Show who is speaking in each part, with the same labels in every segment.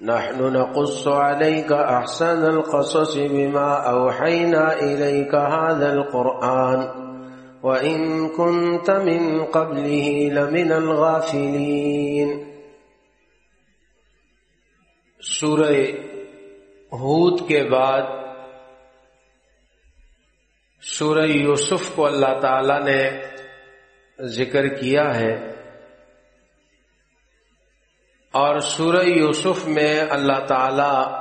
Speaker 1: نحن نقص عليك أحسن القصص بما أوحينا إليك هذا القرآن وإن كنت من قبله لمن الغافلين. سورہ ہود کے بعد سورہ یوسف کو اللہ تعالی نے ذکر کیا ہے۔ اور سورہ یوسف میں اللہ تعالی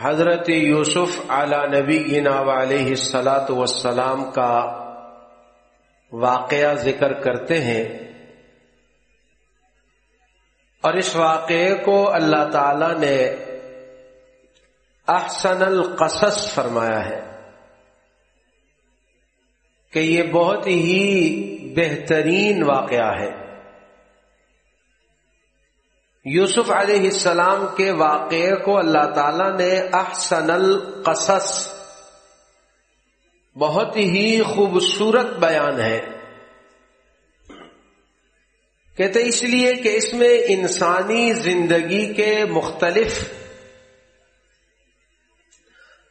Speaker 1: حضرت یوسف اعلی نبی گنا علیہ السلاۃ وسلام کا واقعہ ذکر کرتے ہیں۔ اور اس واقعے کو اللہ تعالی نے احسن القصص فرمایا ہے کہ یہ بہت ہی بہترین واقعہ ہے۔ یوسف علیہ السلام کے واقعے کو اللہ تعالی نے احسن القصص، بہت ہی خوبصورت بیان ہے۔ کہتے اس لیے کہ اس میں انسانی زندگی کے مختلف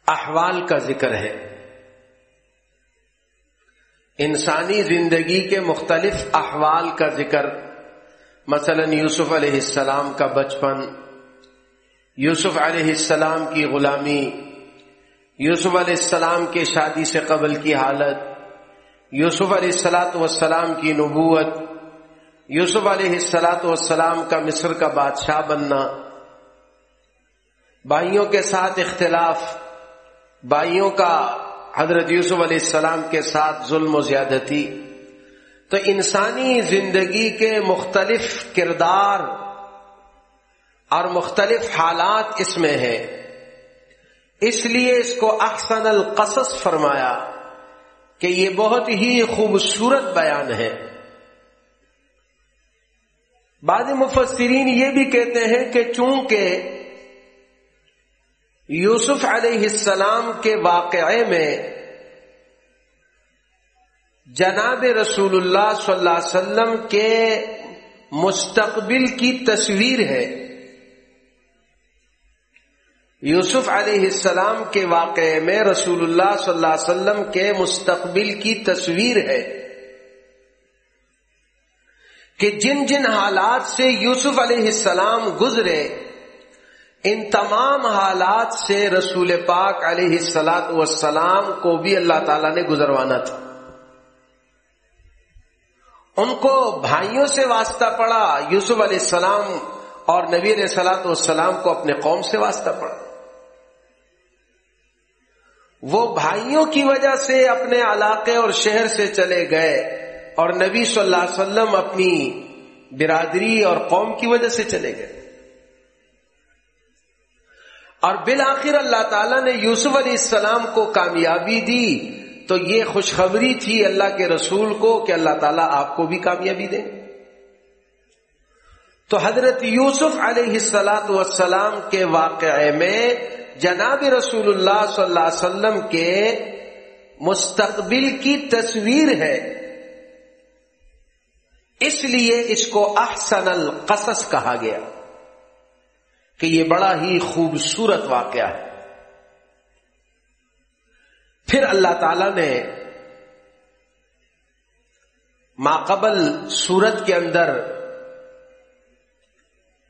Speaker 1: احوال کا ذکر ہے۔ انسانی زندگی کے مختلف احوال کا ذکر مثلا یوسف علیہ السلام کا بچپن، یوسف علیہ السلام کی غلامی، یوسف علیہ السلام کے شادی سے قبل کی حالت، یوسف علیہ السلاۃ والسلام کی نبوت، یوسف علیہ السلاۃ والسلام کا مصر کا بادشاہ بننا۔ بھائیوں کے ساتھ اختلاف، بھائیوں کا حضرت یوسف علیہ السلام کے ساتھ ظلم و زیادتی۔ تو انسانی زندگی کے مختلف کردار اور مختلف حالات اس میں ہیں۔ اس لیے اس کو احسن القصص فرمایا کہ یہ بہت ہی خوبصورت بیان ہے۔ بعض مفسرین یہ بھی کہتے ہیں کہ چونکہ یوسف علیہ السلام کے واقعے میں جناب رسول اللہ صلی اللہ علیہ وسلم کے مستقبل کی تصویر ہے۔ یوسف علیہ السلام کے واقعے میں رسول اللہ صلی اللہ علیہ وسلم کے مستقبل کی تصویر ہے کہ جن جن حالات سے یوسف علیہ السلام گزرے، ان تمام حالات سے رسول پاک علیہ السلاط والسلام کو بھی اللہ تعالی نے گزروانا تھا۔ ان کو بھائیوں سے واسطہ پڑا، یوسف علیہ السلام اور نبی علیہ سلاط والسلام کو اپنے قوم سے واسطہ پڑا۔ وہ بھائیوں کی وجہ سے اپنے علاقے اور شہر سے چلے گئے اور نبی صلی اللہ علیہ وسلم اپنی برادری اور قوم کی وجہ سے چلے گئے۔ اور بالآخر اللہ تعالیٰ نے یوسف علیہ السلام کو کامیابی دی۔ تو یہ خوشخبری تھی اللہ کے رسول کو کہ اللہ تعالیٰ آپ کو بھی کامیابی دیں تو حضرت یوسف علیہ السلاۃ والسلام کے واقعے میں جناب رسول اللہ صلی اللہ علیہ وسلم کے مستقبل کی تصویر ہے۔ اس لیے اس کو احسن القصص کہا گیا کہ یہ بڑا ہی خوبصورت واقعہ ہے۔ پھر اللہ تعالی نے ماقبل سورت کے اندر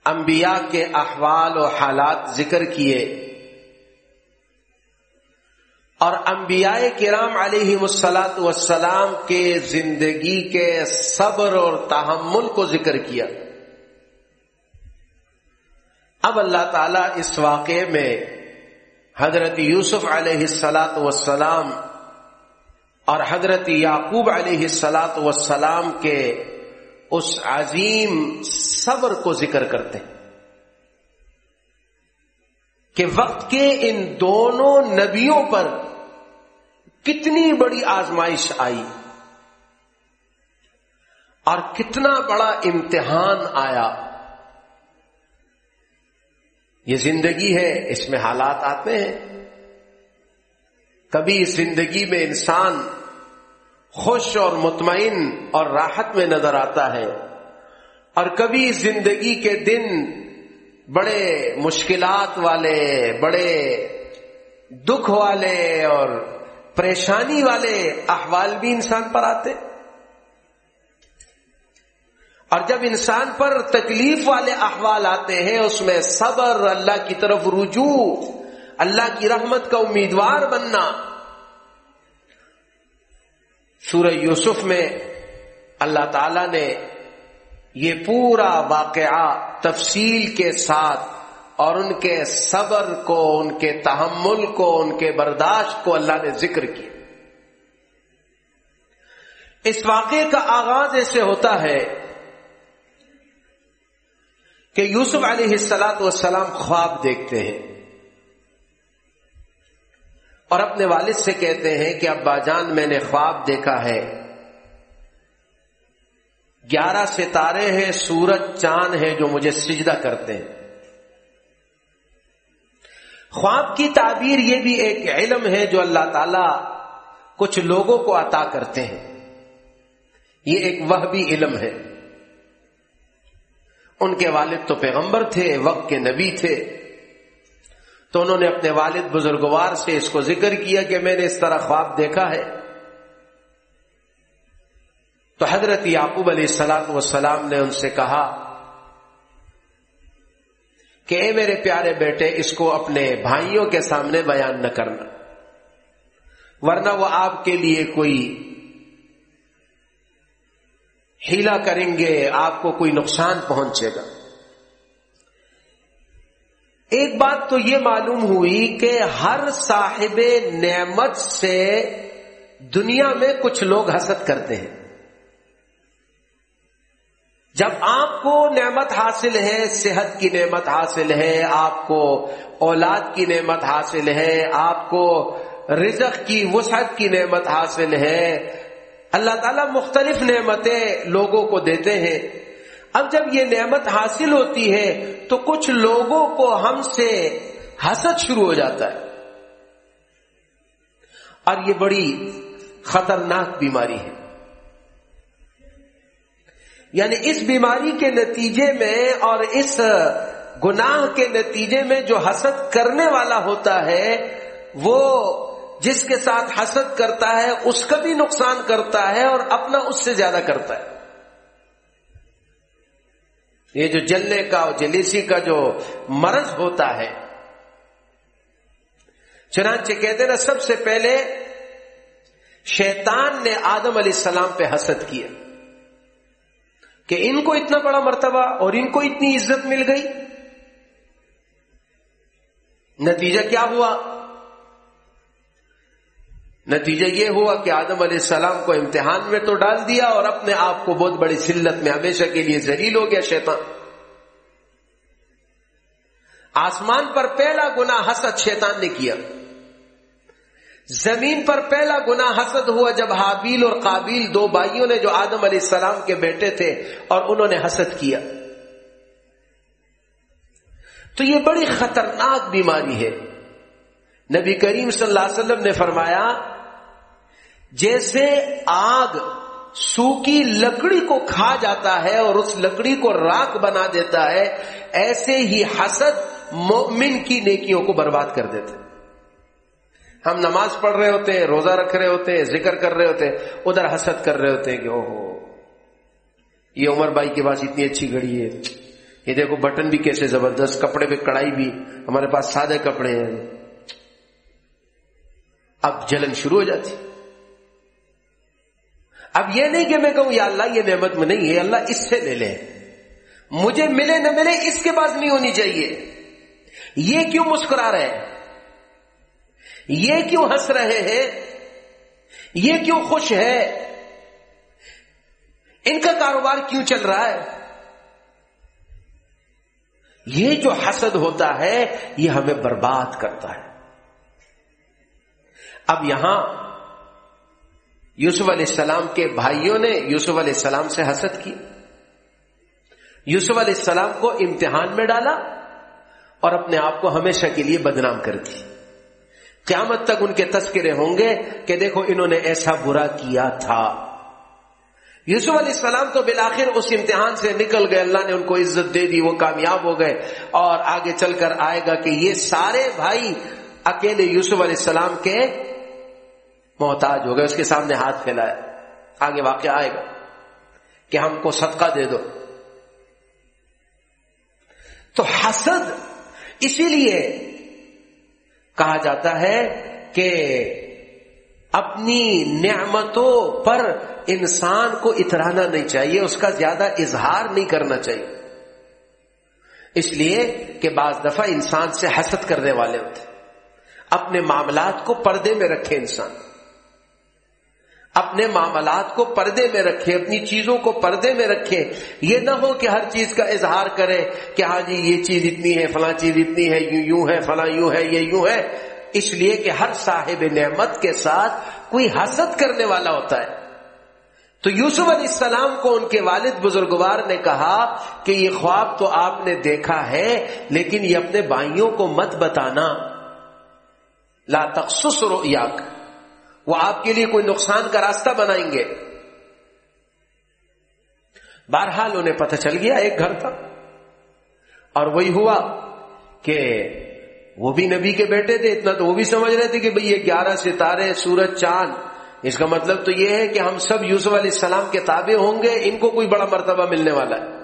Speaker 1: انبیاء کے احوال و حالات ذکر کیے اور انبیاء کرام علیہ مسلاط والسلام کے زندگی کے صبر اور تحمل کو ذکر کیا۔ اب اللہ تعالی اس واقعے میں حضرت یوسف علیہ السلاط وسلام اور حضرت یعقوب علیہ السلاط وسلام کے اس عظیم صبر کو ذکر کرتے ہیں کہ وقت کے ان دونوں نبیوں پر کتنی بڑی آزمائش آئی اور کتنا بڑا امتحان آیا یہ زندگی ہے، اس میں حالات آتے ہیں۔ کبھی اس زندگی میں انسان خوش اور مطمئن اور راحت میں نظر آتا ہے، اور کبھی زندگی کے دن بڑے مشکلات والے، بڑے دکھ والے اور پریشانی والے احوال بھی انسان پر آتے۔ اور جب انسان پر تکلیف والے احوال آتے ہیں، اس میں صبر، اللہ کی طرف رجوع، اللہ کی رحمت کا امیدوار بننا۔ سورہ یوسف میں اللہ تعالی نے یہ پورا واقعہ تفصیل کے ساتھ اور ان کے صبر کو، ان کے تحمل کو، ان کے برداشت کو اللہ نے ذکر کیا۔ اس واقعے کا آغاز ایسے ہوتا ہے کہ یوسف علیہ السلاط والسلام خواب دیکھتے ہیں اور اپنے والد سے کہتے ہیں کہ ابا جان، میں نے خواب دیکھا ہے۔ گیارہ ستارے ہیں، سورج، چاند ہے جو مجھے سجدہ کرتے ہیں۔ خواب کی تعبیر یہ بھی ایک علم ہے جو اللہ تعالی کچھ لوگوں کو عطا کرتے ہیں۔ یہ ایک وہ بھی علم ہے۔ ان کے والد تو پیغمبر تھے، وقت کے نبی تھے۔ تو انہوں نے اپنے والد بزرگوار سے اس کو ذکر کیا کہ میں نے اس طرح خواب دیکھا ہے۔ تو حضرت یعقوب علیہ السلام والسلام نے ان سے کہا کہ اے میرے پیارے بیٹے، اس کو اپنے بھائیوں کے سامنے بیان نہ کرنا، ورنہ وہ آپ کے لیے کوئی ہیلا کریں گے، آپ کو کوئی نقصان پہنچے گا۔ ایک بات تو یہ معلوم ہوئی کہ ہر صاحب نعمت سے دنیا میں کچھ لوگ حسد کرتے ہیں۔ جب آپ کو نعمت حاصل ہے، صحت کی نعمت حاصل ہے، آپ کو اولاد کی نعمت حاصل ہے، آپ کو رزق کی وسعت کی نعمت حاصل ہے اللہ تعالیٰ مختلف نعمتیں لوگوں کو دیتے ہیں۔ اب جب یہ نعمت حاصل ہوتی ہے تو کچھ لوگوں کو ہم سے حسد شروع ہو جاتا ہے۔ اور یہ بڑی خطرناک بیماری ہے۔ یعنی اس بیماری کے نتیجے میں اور اس گناہ کے نتیجے میں جو حسد کرنے والا ہوتا ہے وہ جس کے ساتھ حسد کرتا ہے، اس کا بھی نقصان کرتا ہے اور اپنا اس سے زیادہ کرتا ہے۔ یہ جو جلنے کا اور جلیسی کا جو مرض ہوتا ہے۔ چنانچہ کہتے نا، سب سے پہلے شیطان نے آدم علیہ السلام پہ حسد کیا۔ کہ ان کو اتنا بڑا مرتبہ اور ان کو اتنی عزت مل گئی۔ نتیجہ کیا ہوا؟ نتیجہ یہ ہوا کہ آدم علیہ السلام کو امتحان میں تو ڈال دیا اور اپنے آپ کو بہت بڑی سلت میں ہمیشہ کے لیے ذلیل ہو گیا شیطان۔ آسمان پر پہلا گنا حسد شیطان نے کیا۔ زمین پر پہلا گنا حسد ہوا جب حابیل اور قابیل دو بھائیوں نے جو آدم علیہ السلام کے بیٹے تھے اور انہوں نے حسد کیا۔ تو یہ بڑی خطرناک بیماری ہے۔ نبی کریم صلی اللہ علیہ وسلم نے فرمایا جیسے آگ سوکی لکڑی کو کھا جاتا ہے اور اس لکڑی کو راک بنا دیتا ہے، ایسے ہی حسد مومن کی نیکیوں کو برباد کر دیتے۔ ہم نماز پڑھ رہے ہوتے ہیں روزہ رکھ رہے ہوتے ہیں ذکر کر رہے ہوتے ہیں ادھر حسد کر رہے ہوتے ہیں کہ او ہو یہ عمر بھائی کے پاس اتنی اچھی گھڑی ہے۔ یہ دیکھو بٹن بھی کیسے زبردست، کپڑے پہ کڑائی بھی، ہمارے پاس سادے کپڑے ہیں۔ اب جلن شروع ہو جاتی۔ اب یہ نہیں کہ میں کہوں، یا اللہ، یہ نعمت میں نہیں ہے اللہ اس سے لے لے مجھے ملے نہ ملے، اس کے پاس نہیں ہونی چاہیے۔ یہ کیوں مسکرا رہے یہ کیوں ہنس رہے ہیں؟ یہ کیوں خوش ہے ان کا کاروبار کیوں چل رہا ہے؟ یہ جو حسد ہوتا ہے، یہ ہمیں برباد کرتا ہے۔ اب یہاں یوسف علیہ السلام کے بھائیوں نے یوسف علیہ السلام سے حسد کی۔ یوسف علیہ السلام کو امتحان میں ڈالا اور اپنے آپ کو ہمیشہ کے لیے بدنام کر دی۔ قیامت تک ان کے تذکرے ہوں گے کہ دیکھو انہوں نے ایسا برا کیا تھا۔ یوسف علیہ السلام تو بالآخر اس امتحان سے نکل گئے۔ اللہ نے ان کو عزت دے دی، وہ کامیاب ہو گئے۔ اور آگے چل کر آئے گا کہ یہ سارے بھائی اکیلے یوسف علیہ السلام کے محتاج ہو گئے، اس کے سامنے ہاتھ پھیلایا آگے واقعہ آئے گا کہ ہم کو صدقہ دے دو۔ تو حسد اسی لیے کہا جاتا ہے کہ اپنی نعمتوں پر انسان کو اترانا نہیں چاہیے، اس کا زیادہ اظہار نہیں کرنا چاہیے۔ اس لیے کہ بعض دفعہ انسان سے حسد کرنے والے ہوتے اپنے معاملات کو پردے میں رکھے انسان۔ اپنے معاملات کو پردے میں رکھے اپنی چیزوں کو پردے میں رکھے یہ نہ ہو کہ ہر چیز کا اظہار کرے کہ ہاں جی یہ چیز اتنی ہے، فلاں چیز اتنی ہے، یوں یوں ہے، فلاں یوں ہے، یہ یوں ہے۔ اس لیے کہ ہر صاحب نعمت کے ساتھ کوئی حسد کرنے والا ہوتا ہے۔ تو یوسف علیہ السلام کو ان کے والد بزرگوار نے کہا کہ یہ خواب تو آپ نے دیکھا ہے، لیکن یہ اپنے بھائیوں کو مت بتانا۔ لا تخصص رؤیاک۔ وہ آپ کے لیے کوئی نقصان کا راستہ بنائیں گے۔ بہرحال انہیں پتہ چل گیا ایک گھر تھا۔ اور وہی ہوا کہ وہ بھی نبی کے بیٹے تھے، اتنا تو وہ بھی سمجھ رہے تھے کہ بھئی یہ گیارہ ستارے، سورج، چاند، اس کا مطلب تو یہ ہے کہ ہم سب یوسف علیہ السلام کے تابع ہوں گے، ان کو کوئی بڑا مرتبہ ملنے والا ہے۔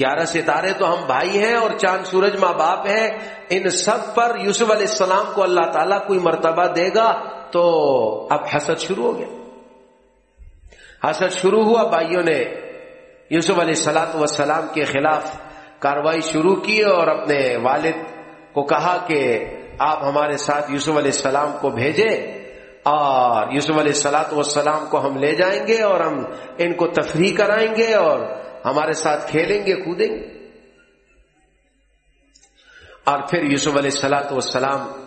Speaker 1: گیارہ ستارے تو ہم بھائی ہیں اور چاند سورج ماں باپ ہیں۔ ان سب پر یوسف علیہ السلام کو اللہ تعالیٰ کوئی مرتبہ دے گا تو اب حسد شروع ہو گیا۔ حسد شروع ہوا، بھائیوں نے یوسف علیہ السلاط وسلام کے خلاف کاروائی شروع کی اور اپنے والد کو کہا کہ آپ ہمارے ساتھ یوسف علیہ السلام کو بھیجے اور یوسف علیہ السلاط والسلام کو ہم لے جائیں گے اور ہم ان کو تفریح کرائیں گے اور ہمارے ساتھ کھیلیں گے، کودیں گے۔ اور پھر یوسف علیہ السلاۃ والسلام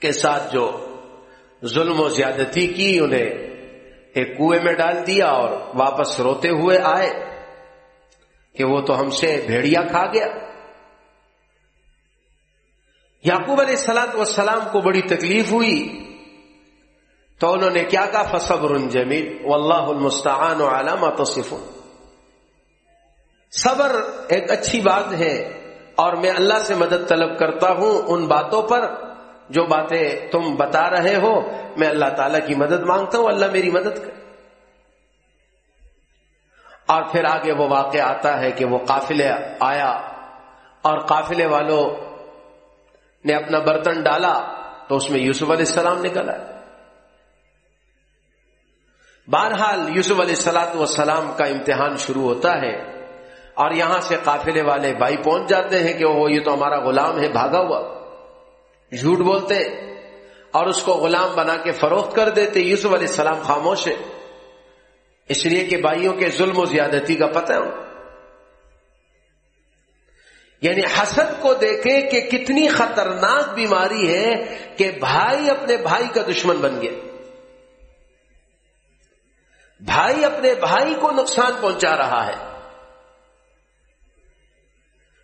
Speaker 1: کے ساتھ جو ظلم و زیادتی کی، انہیں ایک کنویں میں ڈال دیا اور واپس روتے ہوئے آئے کہ وہ تو ہم سے بھیڑیا کھا گیا۔ یعقوب علیہ السلاط والسلام کو بڑی تکلیف ہوئی۔ تو انہوں نے کیا کہا؟ فصبر جمیل واللہ المستعان علامہ تصف صبر ایک اچھی بات ہے اور میں اللہ سے مدد طلب کرتا ہوں ان باتوں پر جو باتیں تم بتا رہے ہو۔ میں اللہ تعالی کی مدد مانگتا ہوں، اللہ میری مدد کر اور پھر آگے وہ واقع آتا ہے کہ وہ قافلے آیا اور قافلے والوں نے اپنا برتن ڈالا تو اس میں یوسف علیہ السلام نکل آئے۔ بہرحال یوسف علیہ السلاط والسلام کا امتحان شروع ہوتا ہے اور یہاں سے قافلے والے بھائی پہنچ جاتے ہیں کہ وہ یہ تو ہمارا غلام ہے، بھاگا ہوا۔ جھوٹ بولتے اور اس کو غلام بنا کے فروخت کر دیتے۔ یوسف علیہ السلام خاموش ہے۔ اس لیے کہ بھائیوں کے ظلم و زیادتی کا پتہ ہے۔ یعنی حسد کو دیکھے کہ کتنی خطرناک بیماری ہے کہ بھائی اپنے بھائی کا دشمن بن گیا۔ بھائی اپنے بھائی کو نقصان پہنچا رہا ہے۔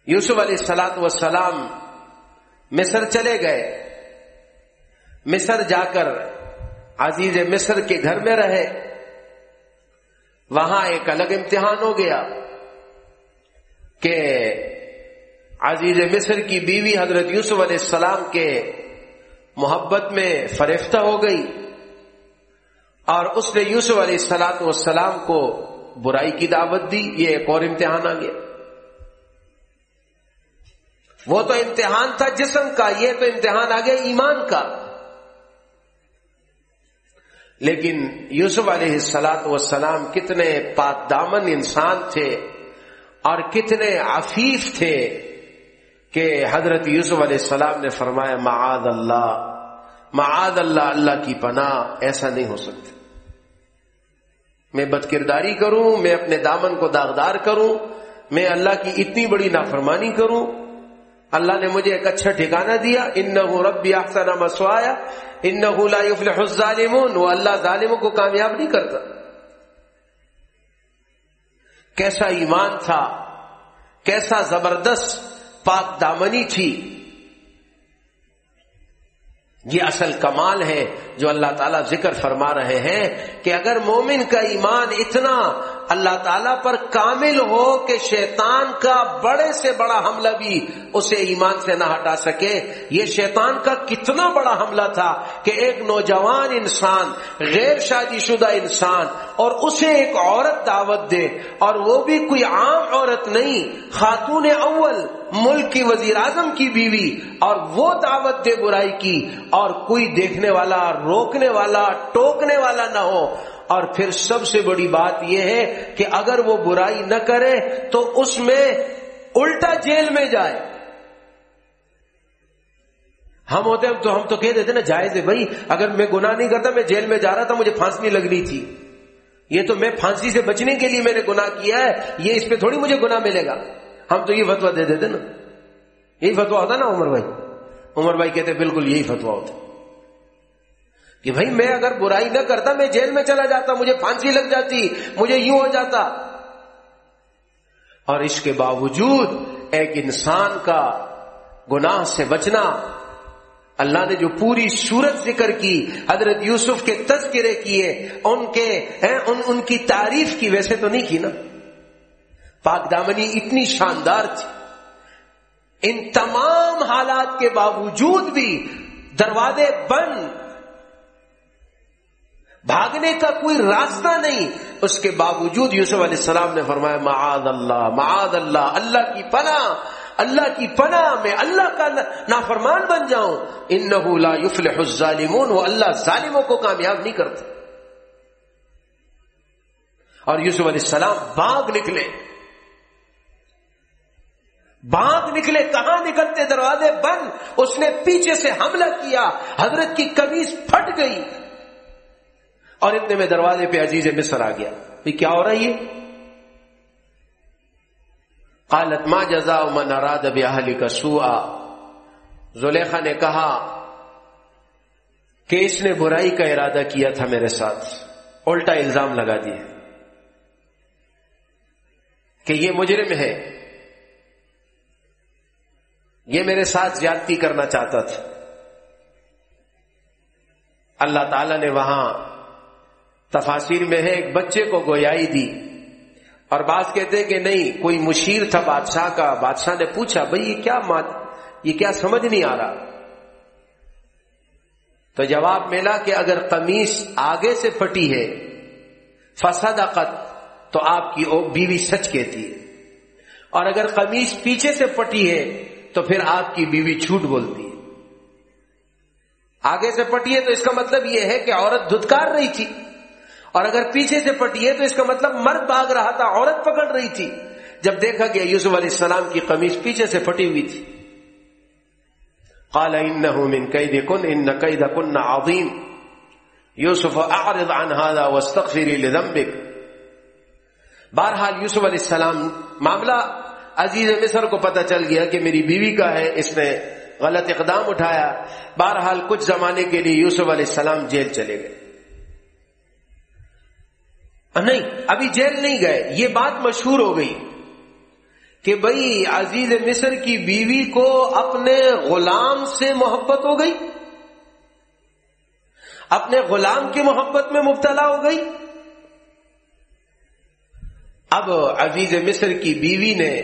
Speaker 1: یوسف علیہ السلاط وسلام مصر چلے گئے۔ مصر جا کر عزیز مصر کے گھر میں رہے۔ وہاں ایک الگ امتحان ہو گیا کہ عزیز مصر کی بیوی حضرت یوسف علیہ السلام کے محبت میں فریفتہ ہو گئی۔ اور اس نے یوسف علیہ السلاط والسلام کو برائی کی دعوت دی، یہ ایک اور امتحان آ گیا۔ وہ تو امتحان تھا جسم کا، یہ تو امتحان آ گیا ایمان کا۔ لیکن یوسف علیہ السلاط والسلام کتنے پاک دامن انسان تھے اور کتنے عفیف تھے کہ حضرت یوسف علیہ السلام نے فرمایا معاد اللہ معاد اللہ اللہ کی پناہ، ایسا نہیں ہو سکتا۔ میں بد کرداری کروں، میں اپنے دامن کو داغدار کروں، میں اللہ کی اتنی بڑی نافرمانی کروں۔ اللہ نے مجھے ایک اچھا ٹھکانہ دیا ان ربی آخر مسوایا ان الظالمون۔ وہ اللہ ظالموں کو کامیاب نہیں کرتا۔ کیسا ایمان تھا، کیسا زبردست پاک دامنی تھی۔ یہ اصل کمال ہے جو اللہ تعالیٰ ذکر فرما رہے ہیں کہ اگر مومن کا ایمان اتنا اللہ تعالیٰ پر کامل ہو کہ شیطان کا بڑے سے بڑا حملہ بھی اسے ایمان سے نہ ہٹا سکے۔ یہ شیطان کا کتنا بڑا حملہ تھا کہ ایک نوجوان انسان، غیر شادی شدہ انسان، اور اسے ایک عورت دعوت دے، اور وہ بھی کوئی عام عورت نہیں، خاتون اول، ملک کی وزیر اعظم کی بیوی، اور وہ دعوت دے برائی کی، اور کوئی دیکھنے والا، روکنے والا، ٹوکنے والا نہ ہو۔ اور پھر سب سے بڑی بات یہ ہے کہ اگر وہ برائی نہ کرے تو اس میں الٹا جیل میں جائے۔ ہم ہوتے ہیں تو ہم تو کہہ دیتے نا جائز ہے بھائی، اگر میں گناہ نہیں کرتا، میں جیل میں جا رہا تھا، مجھے پھانسی لگنی تھی۔ یہ تو میں پھانسی سے بچنے کے لیے میں نے گناہ کیا ہے، یہ اس پہ تھوڑی مجھے گناہ ملے گا۔ ہم تو یہ فتوا دے دیتے نا۔ یہی فتوا ہوتا نا عمر بھائی۔ عمر بھائی کہتے بالکل یہی فتوا ہوتا کہ بھائی میں اگر برائی نہ کرتا میں جیل میں چلا جاتا مجھے پھانسی لگ جاتی مجھے یوں ہو جاتا۔ اور اس کے باوجود ایک انسان کا گناہ سے بچنا اللہ نے جو پوری صورت ذکر کی حضرت یوسف کے تذکرے کیے ان کے ان, ان کی تعریف کی ویسے تو نہیں کی نا۔ پاک دامنی اتنی شاندار تھی۔ ان تمام حالات کے باوجود بھی دروازے بند بھاگنے کا کوئی راستہ نہیں۔ اس کے باوجود یوسف علیہ السلام نے فرمایا، معاذ اللہ معاذ اللہ اللہ کی پناہ، اللہ کی پناہ میں اللہ کا نافرمان بن جاؤں۔ ان لا يفلح الظالمون، وہ اللہ ظالموں کو کامیاب نہیں کرتے۔ اور یوسف علیہ السلام باغ نکلے۔ باغ نکلے، کہاں نکلتے؟ دروازے بند۔ اس نے پیچھے سے حملہ کیا۔ حضرت کی کمیز پھٹ گئی۔ اور اتنے میں دروازے پہ عزیز مصر آ گیا۔ یہ کیا ہو رہا ہے قالت، ما جزا من اراد بیاہلی کا سوا زلیخا نے کہا کہ اس نے برائی کا ارادہ کیا تھا میرے ساتھ۔ الٹا الزام لگا دیا کہ یہ مجرم ہے۔ یہ میرے ساتھ زیادتی کرنا چاہتا تھا۔ اللہ تعالی نے وہاں تفاصیر میں ہے، ایک بچے کو گویائی دی۔ اور بات کہتے کہ نہیں، کوئی مشیر تھا بادشاہ کا، بادشاہ نے پوچھا بھائی یہ کیا مات، یہ کیا سمجھ نہیں آ رہا؟ تو جواب ملا کہ اگر قمیص آگے سے پھٹی ہے فساد عقت تو آپ کی بیوی سچ کہتی ہے۔ اور اگر قمیص پیچھے سے پٹی ہے، تو پھر آپ کی بیوی جھوٹ بولتی ہے۔ آگے سے پٹی ہے تو اس کا مطلب یہ ہے کہ عورت دھتکار رہی تھی۔ اور اگر پیچھے سے پٹی ہے تو اس کا مطلب مرد بھاگ رہا تھا، عورت پکڑ رہی تھی۔ جب دیکھا گیا یوسف علیہ السلام کی قمیض پیچھے سے پھٹی ہوئی تھی۔ قال انه من كيدكن ان كيدكن عظيم يوسف اعرض عن هذا واستغفري لذنبك بہرحال یوسف علیہ السلام، معاملہ عزیز مصر کو پتہ چل گیا کہ میری بیوی کا ہے، اس نے غلط اقدام اٹھایا۔ بہرحال کچھ زمانے کے لیے یوسف علیہ السلام جیل چلے گئے۔ نہیں، ابھی جیل نہیں گئے، یہ بات مشہور ہو گئی کہ بھائی عزیز مصر کی بیوی کو اپنے غلام سے محبت ہو گئی، اپنے غلام کی محبت میں مبتلا ہو گئی۔ اب عزیز مصر کی بیوی نے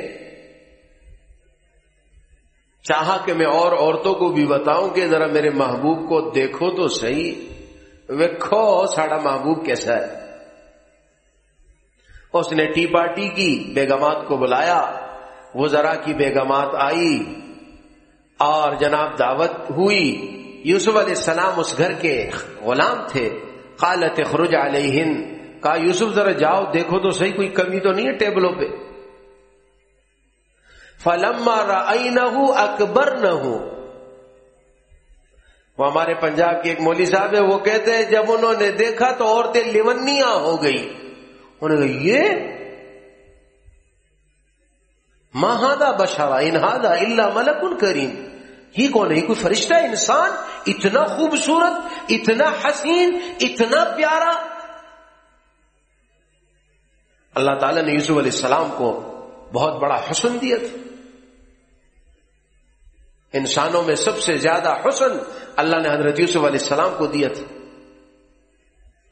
Speaker 1: چاہا کہ میں اور عورتوں کو بھی بتاؤں کہ ذرا میرے محبوب کو دیکھو تو صحیح، ویکھو ساڑا محبوب کیسا ہے۔ اس نے ٹی پارٹی کی بیگمات کو بلایا۔ وہ ذرا کی بیگمات آئی۔ اور جناب دعوت ہوئی۔ یوسف علیہ السلام اس گھر کے غلام تھے۔ قالت خرج علیہ کہا، یوسف ذرا جاؤ، دیکھو تو صحیح، کوئی کمی تو نہیں ہے ٹیبلوں پہ۔ فلما نہ اکبر نہ ہو وہ ہمارے پنجاب کے ایک مولوی صاحب ہے وہ کہتے ہیں، جب انہوں نے دیکھا تو عورتیں لیونیاں ہو گئی انہوں نے کہا یہ مہادا بشارا انہادا اللہ ملک کریم، یہ کون ہے؟ کوئی فرشتہ انسان؟ اتنا خوبصورت، اتنا حسین، اتنا پیارا۔ اللہ تعالیٰ نے یوسف علیہ السلام کو بہت بڑا حسن دیا تھا۔ انسانوں میں سب سے زیادہ حسن اللہ نے حضرت یوسف علیہ السلام کو دیا تھا۔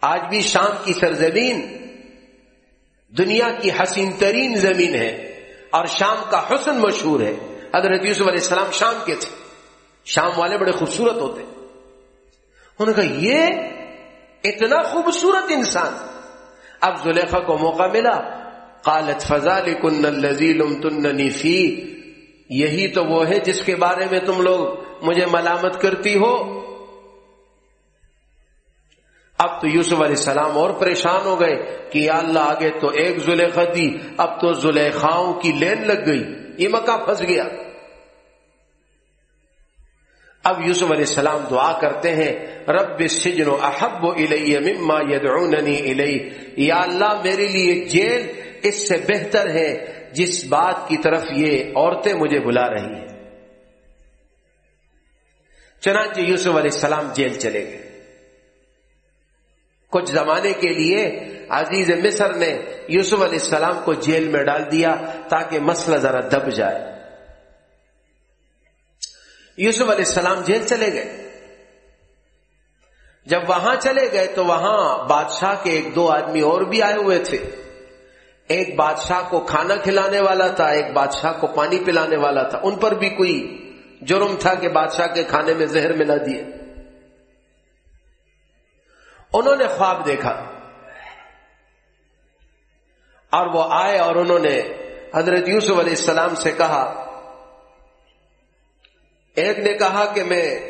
Speaker 1: آج بھی شام کی سرزمین دنیا کی حسین ترین زمین ہے اور شام کا حسن مشہور ہے۔ حضرت یوسف علیہ السلام شام کے تھے۔ شام والے بڑے خوبصورت ہوتے۔ انہوں نے کہا، یہ اتنا خوبصورت انسان۔ اب زلیخا کو موقع ملا۔ قالت فضال کن الزیل تن فی۔ یہی تو وہ ہے جس کے بارے میں تم لوگ مجھے ملامت کرتی ہو۔ اب تو یوسف علیہ السلام اور پریشان ہو گئے کہ یا اللہ آگے تو ایک زلیخا دی اب تو زلیخاؤں کی لین لگ گئی، یہ مکہ پھنس گیا۔ اب یوسف علیہ السلام دعا کرتے ہیں، رب سجن و احب الیہ مما یدعوننی الی یا اللہ میرے لیے جیل اس سے بہتر ہے، جس بات کی طرف یہ عورتیں مجھے بلا رہی ہیں۔ چنانچہ یوسف علیہ السلام جیل چلے گئے۔ کچھ زمانے کے لیے عزیز مصر نے یوسف علیہ السلام کو جیل میں ڈال دیا تاکہ مسئلہ ذرا دب جائے۔ یوسف علیہ السلام جیل چلے گئے۔ جب وہاں چلے گئے تو وہاں بادشاہ کے ایک دو آدمی اور بھی آئے ہوئے تھے۔ ایک بادشاہ کو کھانا کھلانے والا تھا، ایک بادشاہ کو پانی پلانے والا تھا۔ ان پر بھی کوئی جرم تھا کہ بادشاہ کے کھانے میں زہر ملا دیے۔ انہوں نے خواب دیکھا۔ اور وہ آئے اور انہوں نے حضرت یوسف علیہ السلام سے کہا، ایک نے کہا کہ میں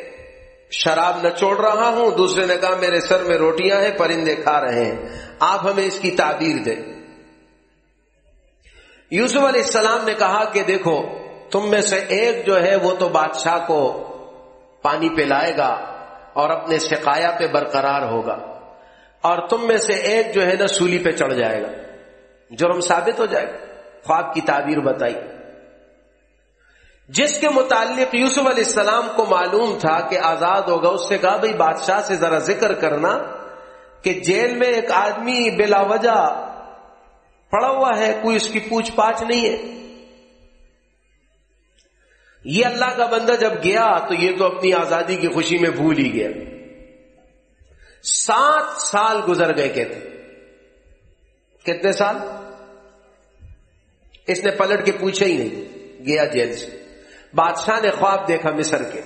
Speaker 1: شراب نہ رہا ہوں، دوسرے نے کہا میرے سر میں روٹیاں ہیں، پرندے کھا رہے ہیں، آپ ہمیں اس کی تعبیر دیں۔ یوسف علیہ السلام نے کہا کہ دیکھو، تم میں سے ایک جو ہے وہ تو بادشاہ کو پانی پلائے گا اور اپنے سکایا پہ برقرار ہوگا۔ اور تم میں سے ایک جو ہے نا سولی پہ چڑھ جائے گا۔ جرم ثابت ہو جائے گا۔ خواب کی تعبیر بتائی۔ جس کے متعلق یوسف علیہ السلام کو معلوم تھا کہ آزاد ہوگا، اس سے کہا، بھائی، بادشاہ سے ذرا ذکر کرنا کہ جیل میں ایک آدمی بلا وجہ پڑا ہوا ہے، کوئی اس کی پوچھ پاچھ نہیں ہے۔ یہ اللہ کا بندہ جب گیا تو یہ تو اپنی آزادی کی خوشی میں بھول ہی گیا۔ سات سال گزر گئے کہتے کتنے سال؟ اس نے پلٹ کے پوچھا ہی نہیں، گیا جیل سے۔ بادشاہ نے خواب دیکھا مصر کے،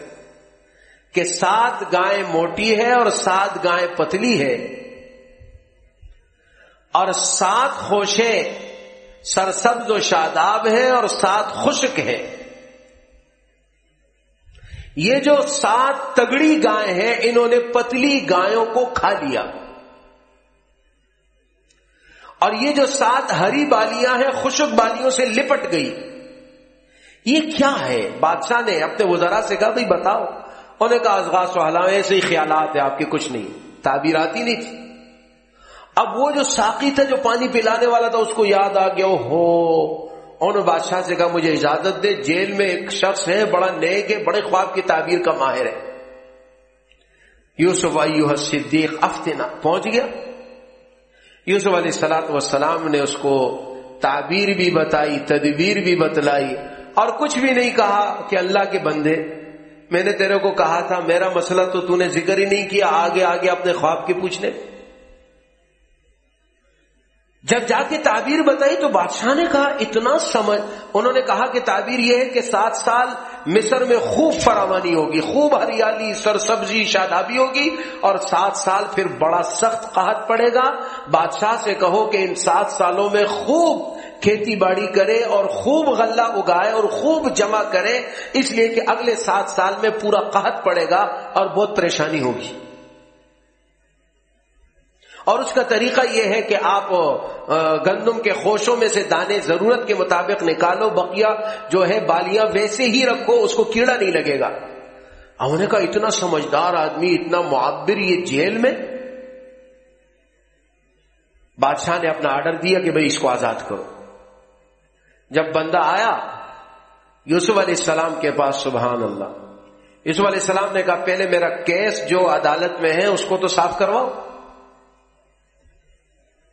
Speaker 1: کہ سات گائے موٹی ہے اور سات گائے پتلی ہے۔ اور سات خوشے سرسبز و شاداب ہے اور سات خشک ہے یہ جو سات تگڑی گائے ہیں، انہوں نے پتلی گایوں کو کھا لیا۔ اور یہ جو سات ہری بالیاں ہیں، خشک بالیوں سے لپٹ گئی۔ یہ کیا ہے؟ بادشاہ نے اپنے وزرا سے کہا، بھائی بتاؤ۔ انہوں نے کہا ازغاس و ایسے ہی خیالات ہیں، آپ کے کچھ نہیں۔ تعبیرات ہی نہیں تھی۔ اب وہ جو ساقی تھا جو پانی پلانے والا تھا، اس کو یاد آ گیا۔ ہو انہوں بادشاہ سے کہا، مجھے اجازت دے، جیل میں ایک شخص ہے، بڑا نیک ہے، بڑے خواب کی تعبیر کا ماہر ہے۔ یوسف ایوہ صدیق افتنا، پہنچ گیا۔ یوسف علیہ السلاط وسلام نے اس کو تعبیر بھی بتائی، تدبیر بھی بتلائی، اور کچھ بھی نہیں کہا کہ اللہ کے بندے۔ میں نے تیرے کو کہا تھا، میرا مسئلہ تو تو نے ذکر ہی نہیں کیا، آگے آگے اپنے خواب کے پوچھنے۔ جب جا کے تعبیر بتائی تو بادشاہ نے کہا، اتنا سمجھ۔ انہوں نے کہا کہ تعبیر یہ ہے کہ سات سال مصر میں خوب فراوانی ہوگی، خوب ہریالی سر سبزی شادابی ہوگی اور سات سال پھر بڑا سخت قحط پڑے گا۔ بادشاہ سے کہو کہ ان سات سالوں میں خوب کھیتی باڑی کرے اور خوب غلہ اگائے اور خوب جمع کرے، اس لیے کہ اگلے سات سال میں پورا قحط پڑے گا اور بہت پریشانی ہوگی۔ اور اس کا طریقہ یہ ہے کہ آپ گندم کے خوشوں میں سے دانے ضرورت کے مطابق نکالو، بقیہ جو ہے بالیاں ویسے ہی رکھو، اس کو کیڑا نہیں لگے گا۔ انہوں نے کہا، اتنا سمجھدار آدمی، اتنا معبر یہ جیل میں۔ بادشاہ نے اپنا آرڈر دیا کہ بھئی اس کو آزاد کرو۔ جب بندہ آیا، یوسف علیہ السلام کے پاس، سبحان اللہ۔ یوسف علیہ السلام نے کہا، پہلے میرا کیس جو عدالت میں ہے، اس کو تو صاف کرواؤ۔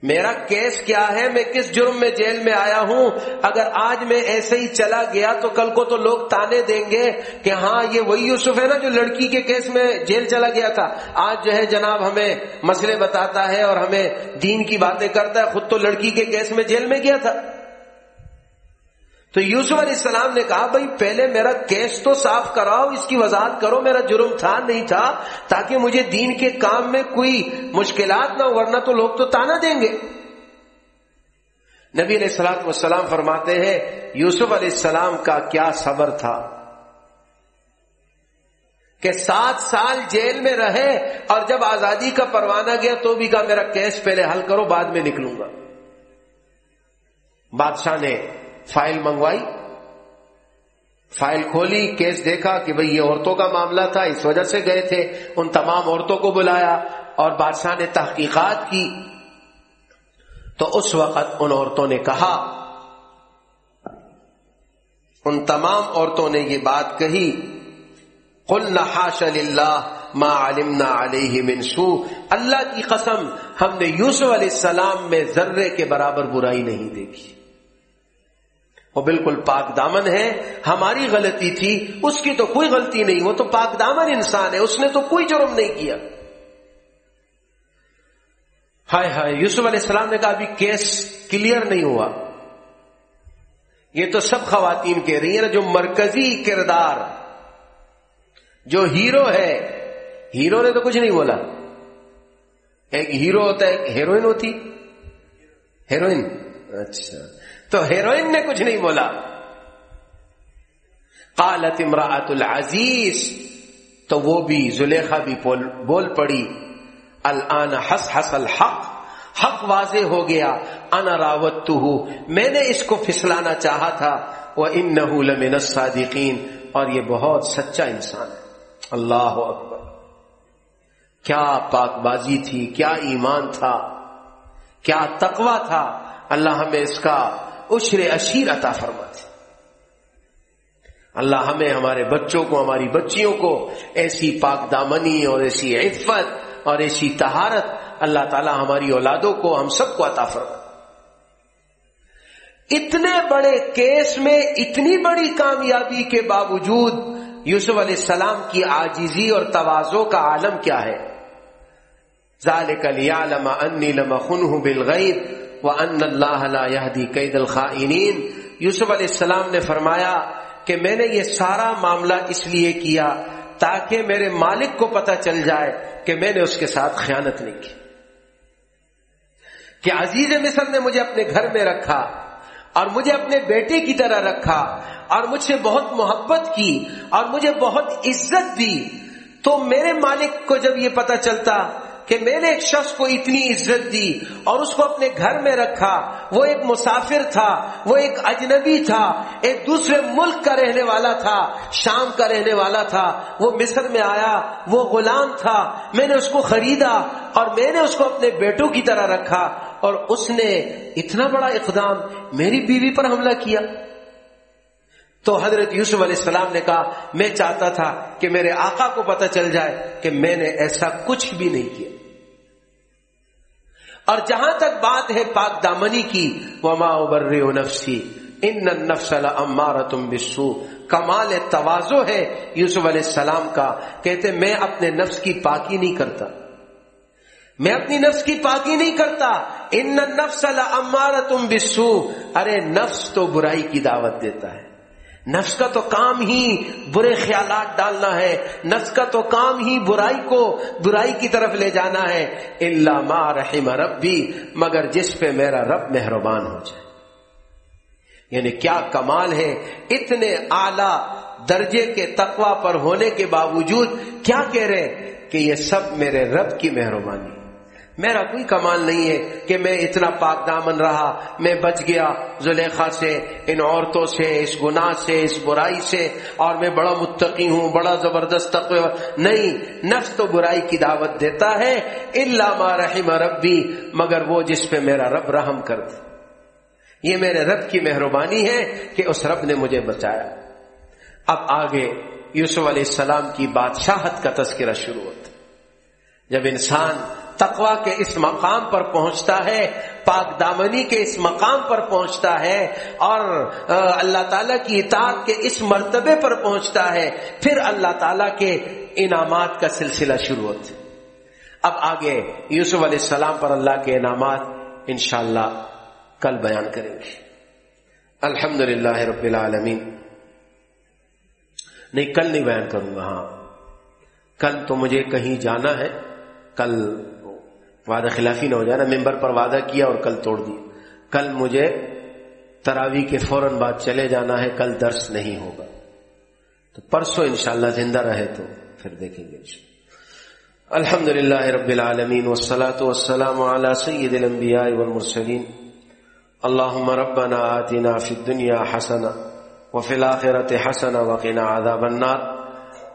Speaker 1: میرا کیس کیا ہے؟ میں کس جرم میں جیل میں آیا ہوں؟ اگر آج میں ایسے ہی چلا گیا تو کل کو تو لوگ تانے دیں گے کہ ہاں یہ وہی یوسف ہے نا جو لڑکی کے کیس میں جیل چلا گیا تھا۔ آج جو ہے جناب ہمیں مسئلے بتاتا ہے اور ہمیں دین کی باتیں کرتا ہے۔ خود تو لڑکی کے کیس میں جیل میں گیا تھا۔ تو یوسف علیہ السلام نے کہا، بھائی، پہلے میرا کیس تو صاف کراؤ، اس کی وضاحت کرو، میرا جرم تھا، نہیں تھا، تاکہ مجھے دین کے کام میں کوئی مشکلات نہ ورنہ تو لوگ تو تانا دیں گے۔ نبی علیہ السلام والسلام فرماتے ہیں، یوسف علیہ السلام کا کیا صبر تھا۔ کہ سات سال جیل میں رہے اور جب آزادی کا پروانہ گیا تو بھی کہا، میرا کیس پہلے حل کرو، بعد میں نکلوں گا۔ بادشاہ نے فائل منگوائی، فائل کھولی، کیس دیکھا کہ بھئی یہ عورتوں کا معاملہ تھا، اس وجہ سے گئے تھے، ان تمام عورتوں کو بلایا اور بادشاہ نے تحقیقات کی۔ تو اس وقت ان عورتوں نے کہا، ان تمام عورتوں نے یہ بات کہی قل نحاش اللہ ما علمنا علیہ من اللہ کی قسم، ہم نے یوسف علیہ السلام میں ذرے کے برابر برائی نہیں دیکھی۔ وہ بالکل پاک دامن ہے، ہماری غلطی تھی، اس کی تو کوئی غلطی نہیں، وہ تو پاک دامن انسان ہے، اس نے تو کوئی جرم نہیں کیا۔ ہائے ہائے، یوسف علیہ السلام نے کہا، ابھی کیس کلیئر نہیں ہوا۔ یہ تو سب خواتین کہہ رہی ہیں نا، جو مرکزی کردار، جو ہیرو ہے، ہیرو نے تو کچھ نہیں بولا۔ ایک ہیرو ہوتا ہے، ایک ہیروئن ہوتی۔ ہیروئن۔ اچھا۔ تو ہیروئن نے کچھ نہیں بولا۔ قالت امراۃ العزیز تو وہ بھی زلیخا بھی بول پڑی۔ الان حس حس الحق، حق واضح ہو گیا۔ انا راوت میں نے اس کو پھسلانا چاہا تھا۔ وہ ان لمن الصادقین اور یہ بہت سچا انسان ہے۔ اللہ اکبر۔ کیا پاک بازی تھی، کیا ایمان تھا، کیا تقوی تھا۔ اللہ ہمیں اس کا اشر اشیر عطا فرماتے۔ اللہ ہمیں ہمارے بچوں کو، ہماری بچیوں کو ایسی پاک دامنی اور ایسی عفت اور ایسی تہارت اللہ تعالی ہماری اولادوں کو، ہم سب کو عطا فرما اتنے بڑے کیس میں اتنی بڑی کامیابی کے باوجود یوسف علیہ السلام کی آجیزی اور توازوں کا عالم کیا ہے؟ ذالک لیعلم انی لمخنہ بالغیب۔ ان اللہ قید الخائنین یوسف علیہ السلام نے فرمایا کہ میں نے یہ سارا معاملہ اس لیے کیا تاکہ میرے مالک کو پتہ چل جائے کہ میں نے اس کے ساتھ خیانت نہیں کی۔ کہ عزیز مصر نے مجھے اپنے گھر میں رکھا اور مجھے اپنے بیٹے کی طرح رکھا اور مجھ سے بہت محبت کی اور مجھے بہت عزت دی تو میرے مالک کو جب یہ پتا چلتا کہ میں نے ایک شخص کو اتنی عزت دی اور اس کو اپنے گھر میں رکھا۔ وہ ایک مسافر تھا، وہ ایک اجنبی تھا، ایک دوسرے ملک کا رہنے والا تھا، شام کا رہنے والا تھا۔ وہ مصر میں آیا، وہ غلام تھا۔ میں نے اس کو خریدا اور میں نے اس کو اپنے بیٹوں کی طرح رکھا اور اس نے اتنا بڑا اقدام، میری بیوی پر حملہ کیا۔ تو حضرت یوسف علیہ السلام نے کہا، میں چاہتا تھا کہ میرے آقا کو پتہ چل جائے کہ میں نے ایسا کچھ بھی نہیں کیا۔ اور جہاں تک بات ہے پاک دامنی کی، وما ابر نفسی ان نفس امار تم بسو کمال توازو ہے یوسف علیہ السلام کا، کہتے میں اپنے نفس کی پاکی نہیں کرتا۔ میں اپنی نفس کی پاکی نہیں کرتا۔ ان نفس امار تم بسو ارے، نفس تو برائی کی دعوت دیتا ہے۔ نفس کا تو کام ہی برے خیالات ڈالنا ہے، نفس کا تو کام ہی برائی کو برائی کی طرف لے جانا ہے۔ اللہ ما رحم ربی، مگر جس پہ میرا رب مہربان ہو جائے۔ یعنی کیا کمال ہے، اتنے اعلی درجے کے تقوا پر ہونے کے باوجود کیا کہہ رہے کہ یہ سب میرے رب کی مہربانی میرا کوئی کمال نہیں ہے کہ میں اتنا پاک دامن رہا، میں بچ گیا زلیخا سے، ان عورتوں سے، اس گناہ سے، اس برائی سے، اور میں بڑا متقی ہوں، بڑا زبردست نہیں، نفس تو برائی کی دعوت دیتا ہے اللہ ما رحم ربی، مگر وہ جس پہ میرا رب رحم کر دے یہ میرے رب کی مہربانی ہے کہ اس رب نے مجھے بچایا۔ اب آگے یوسف علیہ السلام کی بادشاہت کا تذکرہ شروع ہوتا۔ جب انسان تقوا کے اس مقام پر پہنچتا ہے، پاک دامنی کے اس مقام پر پہنچتا ہے اور اللہ تعالی کی اطاعت کے اس مرتبے پر پہنچتا ہے۔ پھر اللہ تعالی کے انعامات کا سلسلہ شروع ہوتا اب آگے یوسف علیہ السلام پر اللہ کے انعامات انشاءاللہ کل بیان کریں گے۔ الحمد للہ رب العالمین۔ نہیں، کل نہیں بیان کروں گا ہاں۔ کل تو مجھے کہیں جانا ہے، کل وعدہ خلافی نہ ہو جائے نا ممبر پر وعدہ کیا اور کل توڑ دیا۔ کل مجھے تراوی کے فوراً بعد چلے جانا ہے، کل درس نہیں ہوگا۔ تو پرسوں انشاءاللہ زندہ رہے تو پھر دیکھیں گے الحمد للہ رب العالمین والصلاة والسلام على سید الانبیاء والمرسلین۔ اللہم ربنا آتنا فی الدنیا حسنا وفی الاخرة حسنا وقنا عذاب النار۔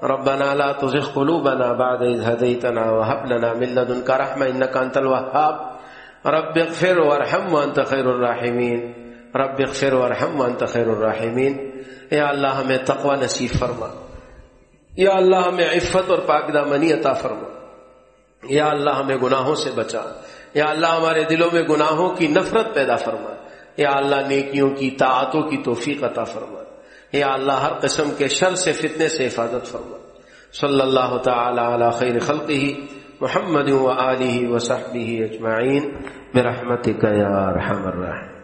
Speaker 1: ربنا لا تزغ قلوبنا بعد إذ هديتنا وهب لنا من لدنك رحمة إنك أنت الوهاب. رب اغفر وارحم وأنت خير الراحمين. رب اغفر وارحم وأنت خير الراحمين. یا اللہ ہمیں تقوی نصیب فرما. یا اللہ ہمیں عفت اور پاک دامنی عطا فرما. یا اللہ ہمیں گناہوں سے بچا. یا اللہ ہمارے دلوں میں گناہوں کی نفرت پیدا فرما. یا اللہ نیکیوں کی طاعتوں کی توفیق عطا فرما. یا اللہ ہر قسم کے شر سے، فتنے سے حفاظت فرما۔ صلی اللہ تعالی علی خیر خلقه محمد و آلہ و صحبہ اجمعین۔ برحمتک یا رحم الرحیم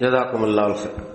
Speaker 1: جزاکم اللہ الخیر۔